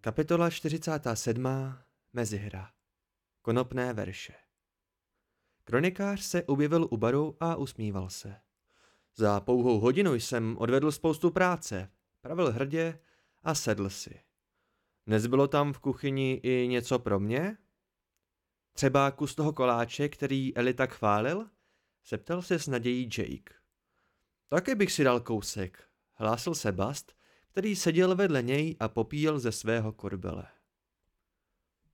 Kapitola 47. Mezihra Konopné verše Kronikář se objevil u baru a usmíval se. Za pouhou hodinu jsem odvedl spoustu práce, pravil hrdě a sedl si. Nezbylo tam v kuchyni i něco pro mě? Třeba kus toho koláče, který Eli tak chválil? Zeptal se s nadějí Jake. Taky bych si dal kousek, hlásil se Bast, který seděl vedle něj a popíjel ze svého korbele.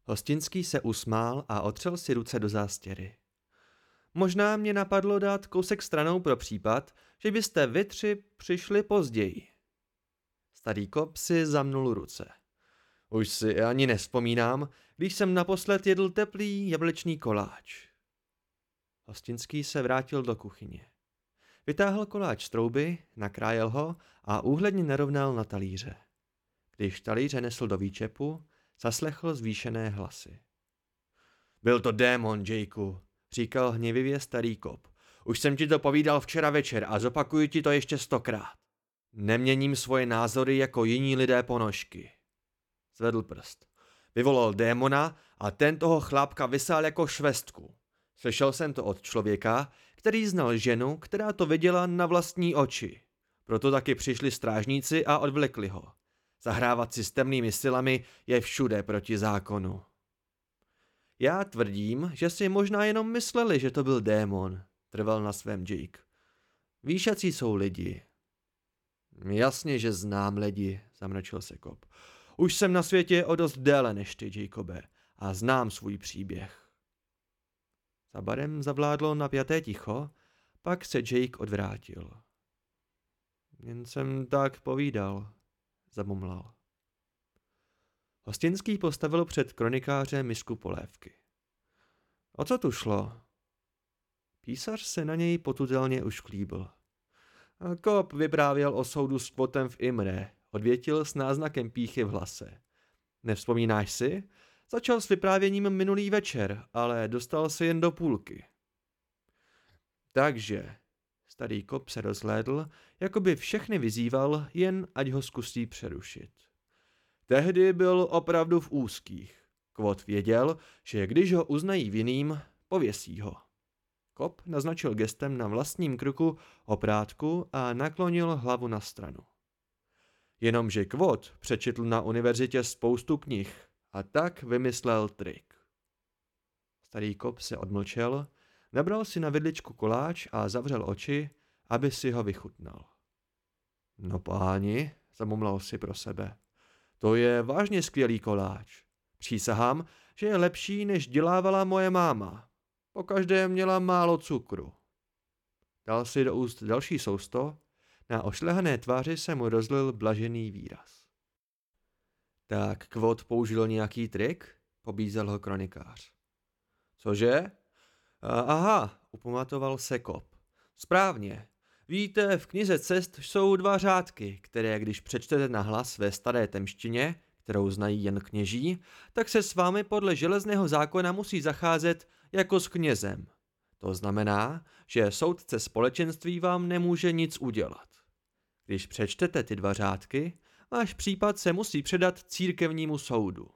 Hostinský se usmál a otřel si ruce do zástěry. Možná mě napadlo dát kousek stranou pro případ, že byste vy tři přišli později. Starý kop si zamnul ruce. Už si ani nespomínám, když jsem naposled jedl teplý jablečný koláč. Hostinský se vrátil do kuchyně. Vytáhl koláč z trouby, nakrájel ho a úhledně narovnal na talíře. Když talíře nesl do výčepu, zaslechl zvýšené hlasy. Byl to démon, Jakeu, říkal hněvivě starý kop. Už jsem ti to povídal včera večer a zopakuju ti to ještě stokrát. Neměním svoje názory jako jiní lidé ponožky. Zvedl prst. Vyvolal démona a ten toho chlápka vysál jako švestku. Slyšel jsem to od člověka, který znal ženu, která to viděla na vlastní oči. Proto taky přišli strážníci a odvlekli ho. Zahrávat si s temnými silami je všude proti zákonu. Já tvrdím, že si možná jenom mysleli, že to byl démon, trval na svém Jake. Jaký jsou lidi? Jasně, že znám lidi, zamračil se kop. Už jsem na světě o dost déle než ty, Jacobe, a znám svůj příběh. Za barem zavládlo napjaté ticho, pak se Jake odvrátil. Jen jsem tak povídal, zamumlal. Hostinský postavil před kronikáře misku polévky. O co tu šlo? Písař se na něj potutelně ušklíbil. Kop vyprávěl o soudu s kvotem v Imre, odvětil s náznakem píchy v hlase. Nevzpomínáš si? Začal s vyprávěním minulý večer, ale dostal se jen do půlky. Takže, starý kop se rozhlédl, jako by všechny vyzýval, jen ať ho zkusí přerušit. Tehdy byl opravdu v úzkých. Kvot věděl, že když ho uznají vinným, pověsí ho. Kop naznačil gestem na vlastním kruku oprátku a naklonil hlavu na stranu. Jenomže Kvot přečetl na univerzitě spoustu knih a tak vymyslel trik. Starý kop se odmlčel, nabral si na vidličku koláč a zavřel oči, aby si ho vychutnal. No páni, zamumlal si pro sebe, to je vážně skvělý koláč. Přísahám, že je lepší, než dělávala moje máma. Po každé měla málo cukru. Dal si do úst další sousto, na ošlehané tváři se mu rozlil blažený výraz. Tak Kvot použil nějaký trik? Pobízel ho kronikář. Cože? Aha, upamatoval se Kop. Správně. Víte, v knize cest jsou dva řádky, které když přečtete na hlas ve staré temštině, kterou znají jen kněží, tak se s vámi podle železného zákona musí zacházet jako s knězem. To znamená, že soudce společenství vám nemůže nic udělat. Když přečtete ty dva řádky, váš případ se musí předat církevnímu soudu.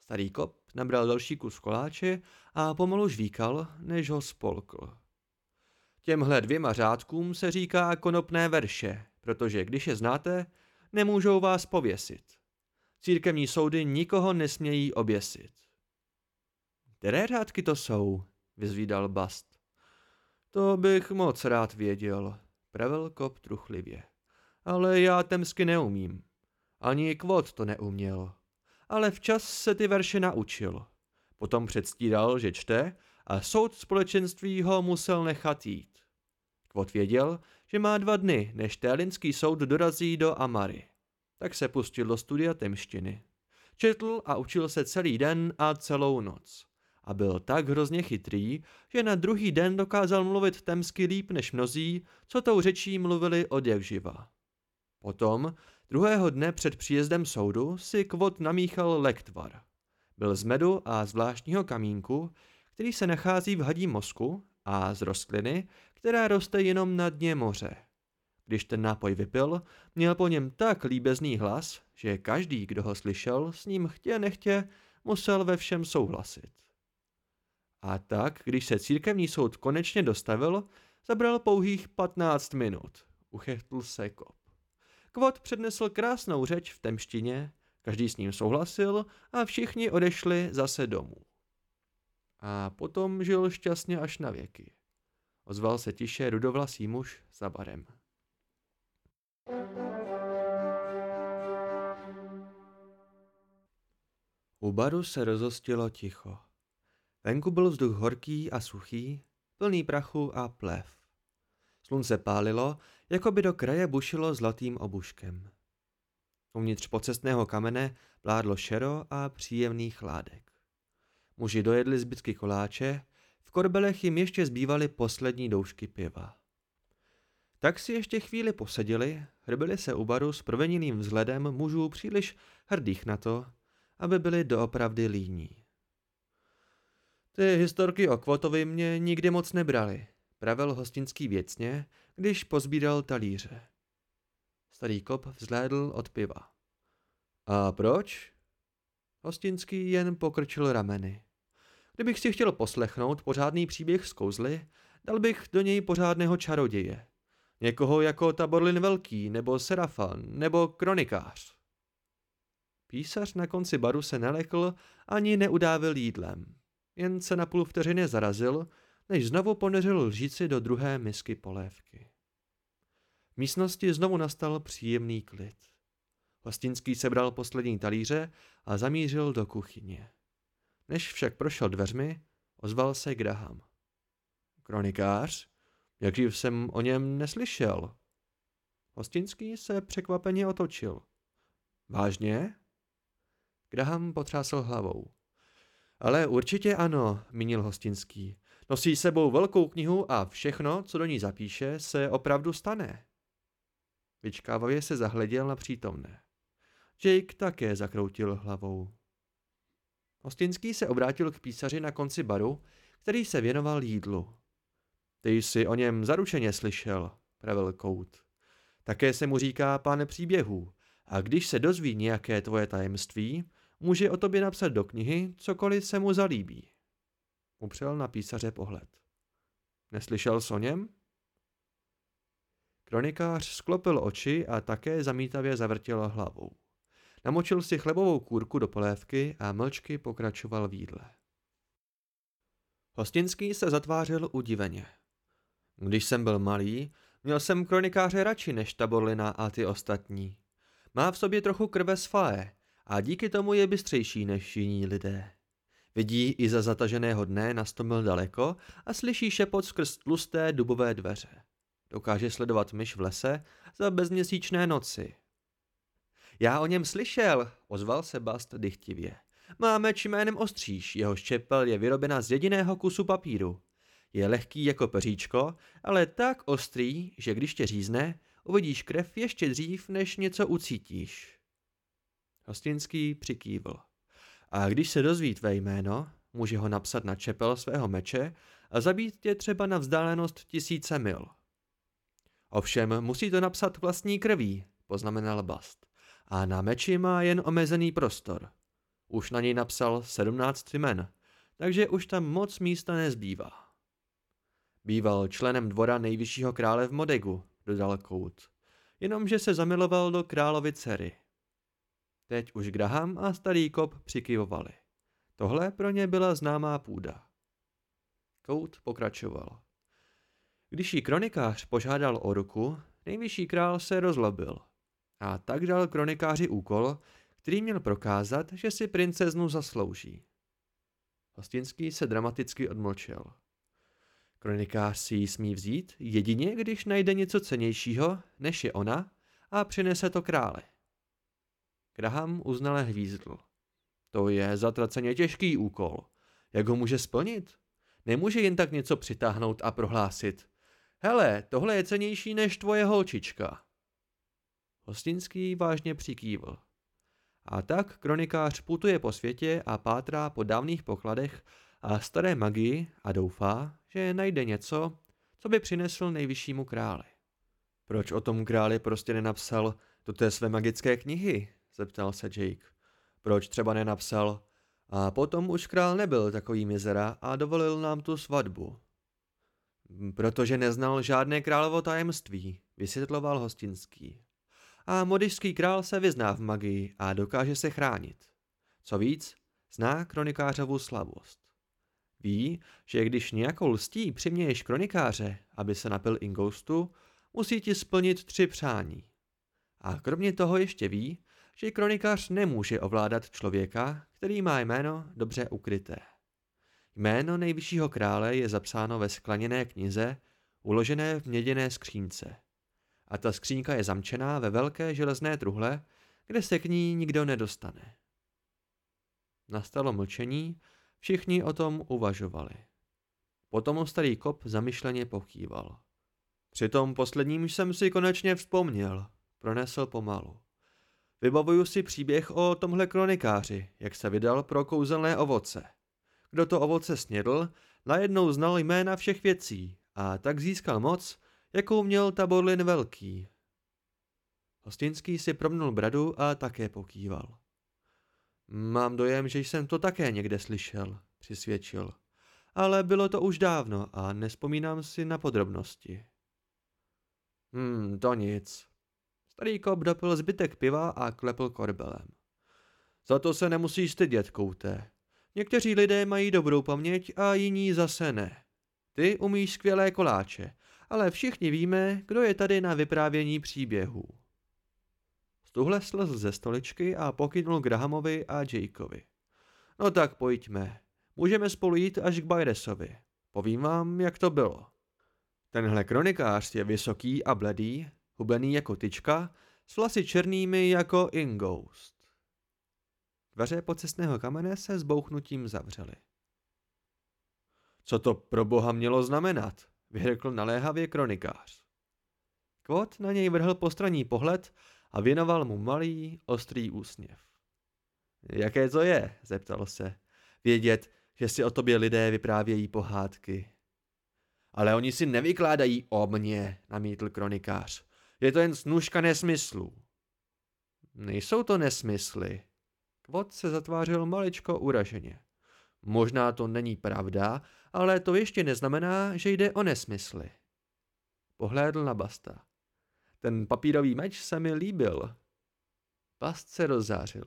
Starý kop nabral další kus koláče a pomalu žvíkal, než ho spolkl. Těmhle dvěma řádkům se říká konopné verše, protože když je znáte, nemůžou vás pověsit. Církevní soudy nikoho nesmějí oběsit. Které řádky to jsou? vyzvídal Bast. To bych moc rád věděl, pravil kop truchlivě ale já temsky neumím. Ani Kvot to neuměl. Ale včas se ty verše naučil. Potom předstíral, že čte a soud společenství ho musel nechat jít. Kvot věděl, že má dva dny, než télinský soud dorazí do Amary. Tak se pustil do studia temštiny. Četl a učil se celý den a celou noc. A byl tak hrozně chytrý, že na druhý den dokázal mluvit temsky líp než mnozí, co tou řečí mluvili od jak živa. Potom, Druhého dne před příjezdem soudu si kvot namíchal lektvar. Byl z medu a zvláštního kamínku, který se nachází v hadím mozku a z rostliny, která roste jenom na dně moře. Když ten nápoj vypil, měl po něm tak líbezný hlas, že každý, kdo ho slyšel, s ním chtě nechtě musel ve všem souhlasit. A tak, když se církevní soud konečně dostavil, zabral pouhých 15 minut. Uchechtl se kop. Kvot přednesl krásnou řeč v temštině, každý s ním souhlasil a všichni odešli zase domů. A potom žil šťastně až na věky. Ozval se tiše rudovlasý muž za barem. U baru se rozostilo ticho. Venku byl vzduch horký a suchý, plný prachu a plev. Slunce pálilo, jako by do kraje bušilo zlatým obuškem. Uvnitř pocestného kamene vládlo šero a příjemný chládek. Muži dojedli zbytky koláče, v korbelech jim ještě zbývaly poslední doušky piva. Tak si ještě chvíli posedili, hrbili se u baru s provenilým vzhledem mužů příliš hrdých na to, aby byli doopravdy líní. Ty historky o Kvotovi mě nikdy moc nebrali, pravil hostinský věcně, když pozbíral talíře. Starý kop vzhlédl od piva. A proč? Hostinský jen pokrčil rameny. Kdybych si chtěl poslechnout pořádný příběh z kouzly, dal bych do něj pořádného čaroděje. Někoho jako Taborlin Velký, nebo Serafan, nebo kronikář. Písař na konci baru se nelekl ani neudávil jídlem. Jen se na půl vteřiny zarazil, než znovu poneřil lžíci do druhé misky polévky. V místnosti znovu nastal příjemný klid. Hostinský sebral poslední talíře a zamířil do kuchyně. Než však prošel dveřmi, ozval se Graham. Kronikář? Jakživ jsem o něm neslyšel. Hostinský se překvapeně otočil. Vážně? Graham potřásl hlavou. Ale určitě ano, mínil Hostinský. Nosí sebou velkou knihu a všechno, co do ní zapíše, se opravdu stane. Vyčkávavě se zahleděl na přítomné. Jake také zakroutil hlavou. Hostinský se obrátil k písaři na konci baru, který se věnoval jídlu. Ty jsi o něm zaručeně slyšel, pravil Kout. Také se mu říká pán příběhů a když se dozví nějaké tvoje tajemství, může o tobě napsat do knihy cokoliv se mu zalíbí. Upřel na písaře pohled. Neslyšel jsi o něm? Kronikář sklopil oči a také zamítavě zavrtěl hlavou. Namočil si chlebovou kůrku do polévky a mlčky pokračoval v jídle. Hostinský se zatvářil udiveně. Když jsem byl malý, měl jsem kronikáře radši než Taborlina a ty ostatní. Má v sobě trochu krve z fae a díky tomu je bystřejší než jiní lidé. Vidí i za zataženého dne na mil daleko a slyší šepot skrz tlusté dubové dveře. Dokáže sledovat myš v lese za bezměsíčné noci. Já o něm slyšel, ozval se Bast dychtivě. Má meč jménem Ostříž, jeho štěpel je vyrobena z jediného kusu papíru. Je lehký jako peříčko, ale tak ostrý, že když tě řízne, uvidíš krev ještě dřív, než něco ucítíš. Hostinský přikývl. A když se dozví tvé jméno, může ho napsat na čepel svého meče a zabít tě třeba na vzdálenost tisíce mil. Ovšem musí to napsat vlastní krví, poznamenal Bast. A na meči má jen omezený prostor. Už na něj napsal sedmnáct jmen, takže už tam moc místa nezbývá. Býval členem dvora nejvyššího krále v Modegu, dodal Kout. Jenomže se zamiloval do královy dcery. Teď už Graham a starý kop přikyvovali. Tohle pro ně byla známá půda. Kout pokračoval. Když jí kronikář požádal o ruku, nejvyšší král se rozlobil. A tak dal kronikáři úkol, který měl prokázat, že si princeznu zaslouží. Hostinský se dramaticky odmlčel. Kronikář si ji smí vzít jedině, když najde něco cenějšího, než je ona, a přinese to králi. Graham uznale hvízdl. To je zatraceně těžký úkol. Jak ho může splnit? Nemůže jen tak něco přitáhnout a prohlásit. Hele, tohle je cenější než tvoje holčička. Hostinský vážně přikývl. A tak kronikář putuje po světě a pátrá po dávných pokladech a staré magii a doufá, že najde něco, co by přinesl nejvyššímu králi. Proč o tom králi prostě nenapsal do té své magické knihy? Zeptal se Jake. Proč třeba nenapsal a potom už král nebyl takový mizera a dovolil nám tu svatbu. Protože neznal žádné královo tajemství, vysvětloval hostinský. A modišský král se vyzná v magii a dokáže se chránit. Co víc, zná kronikářovu slabost. Ví, že když nějakou lstí přiměješ kronikáře, aby se napil ingoustu, musí ti splnit tři přání. A kromě toho ještě ví, že kronikář nemůže ovládat člověka, který má jméno dobře ukryté. Jméno nejvyššího krále je zapsáno ve skleněné knize, uložené v měděné skřínce. A ta skřínka je zamčená ve velké železné truhle, kde se k ní nikdo nedostane. Nastalo mlčení, všichni o tom uvažovali. Potom starý kop zamyšleně pochýval. Při tom posledním jsem si konečně vzpomněl, pronesl pomalu. Vybavuju si příběh o tomhle kronikáři, jak se vydal pro kouzelné ovoce. Kdo to ovoce snědl, najednou znal jména všech věcí a tak získal moc, jakou měl Taborlin Velký. Hostinský si promnul bradu a také pokýval. Mám dojem, že jsem to také někde slyšel, přisvědčil. Ale bylo to už dávno a nespomínám si na podrobnosti. Hmm, to nic, Starý kop dopil zbytek piva a klepl korbelem. Za to se nemusíš stydět, kouté. Někteří lidé mají dobrou paměť a jiní zase ne. Ty umíš skvělé koláče, ale všichni víme, kdo je tady na vyprávění příběhů. Stuhle slez ze stoličky a pokynul Grahamovi a Jakeovi. No tak pojďme. Můžeme spolu jít až k Byresovi. Povím vám, jak to bylo. Tenhle kronikář je vysoký a bledý, hubený jako tyčka, s vlasy černými jako ingoust. Dveře pocestného kamene se s bouchnutím zavřely. Co to pro boha mělo znamenat? vyhrkl naléhavě kronikář. Kvot na něj vrhl postranní pohled a věnoval mu malý, ostrý úsměv. Jaké to je? zeptal se. Vědět, že si o tobě lidé vyprávějí pohádky. Ale oni si nevykládají o mně, namítl kronikář. Je to jen snužka nesmyslů. Nejsou to nesmysly. Kvot se zatvářil maličko uraženě. Možná to není pravda, ale to ještě neznamená, že jde o nesmysly. Pohlédl na Basta. Ten papírový meč se mi líbil. Bast se rozzářil.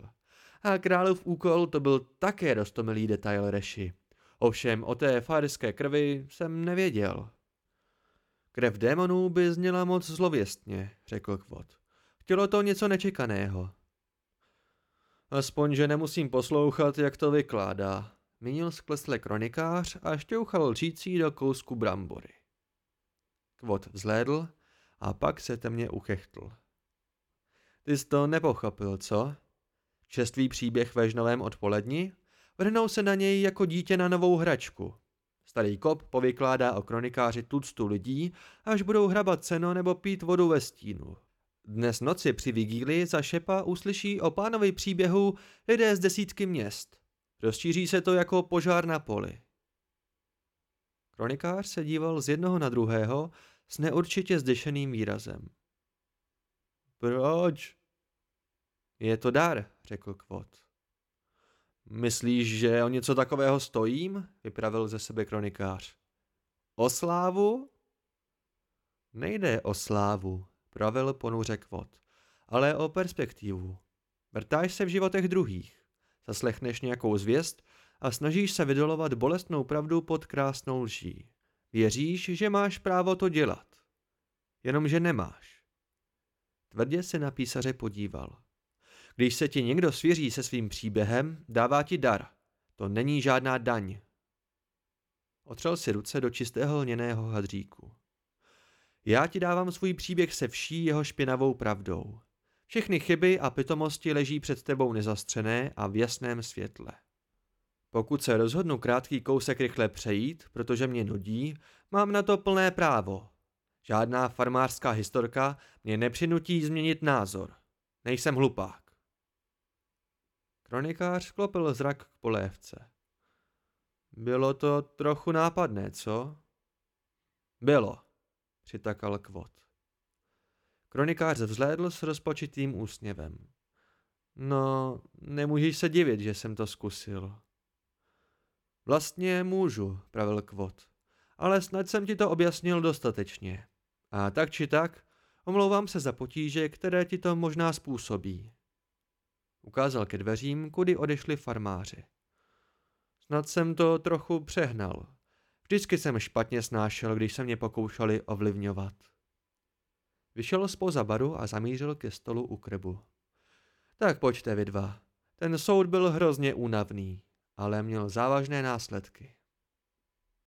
A králův úkol to byl také rostomilý detail reši. Ovšem o té farské krvi jsem nevěděl. Krev démonů by zněla moc zlověstně, řekl Kvot. Chtělo to něco nečekaného. Aspoň, že nemusím poslouchat, jak to vykládá, mínil sklesle kronikář a šťouchal lžící do kousku brambory. Kvot vzlédl a pak se temně uchechtl. Ty jsi to nepochopil, co? Čestvý příběh ve žnovém odpoledni? Vrhnou se na něj jako dítě na novou hračku. Starý kop povykládá o kronikáři tuctu lidí, až budou hrabat seno nebo pít vodu ve stínu. Dnes noci při vigílii za šepa uslyší o pánovi příběhu lidé z desítky měst. Rozšíří se to jako požár na poli. Kronikář se díval z jednoho na druhého s neurčitě zdešeným výrazem. Proč? Je to dar, řekl Kvot. Myslíš, že o něco takového stojím? Vypravil ze sebe kronikář. O slávu? Nejde o slávu, pravil ponuře kvot, ale o perspektivu. Vrtáš se v životech druhých, zaslechneš nějakou zvěst a snažíš se vydolovat bolestnou pravdu pod krásnou lží. Věříš, že máš právo to dělat. Jenomže nemáš. Tvrdě se na písaře podíval. Když se ti někdo svěří se svým příběhem, dává ti dar. To není žádná daň. Otřel si ruce do čistého lněného hadříku. Já ti dávám svůj příběh se vší jeho špinavou pravdou. Všechny chyby a pitomosti leží před tebou nezastřené a v jasném světle. Pokud se rozhodnu krátký kousek rychle přejít, protože mě nudí, mám na to plné právo. Žádná farmářská historka mě nepřinutí změnit názor. Nejsem hlupák. Kronikář klopil zrak k polévce. Bylo to trochu nápadné, co? Bylo, přitakal Kvot. Kronikář vzhlédl s rozpočitým úsměvem. No, nemůžeš se divit, že jsem to zkusil. Vlastně můžu, pravil Kvot, ale snad jsem ti to objasnil dostatečně. A tak či tak, omlouvám se za potíže, které ti to možná způsobí. Ukázal ke dveřím, kudy odešli farmáři. Snad jsem to trochu přehnal. Vždycky jsem špatně snášel, když se mě pokoušeli ovlivňovat. Vyšel spoza baru a zamířil ke stolu u krbu. Tak pojďte vy dva. Ten soud byl hrozně únavný, ale měl závažné následky.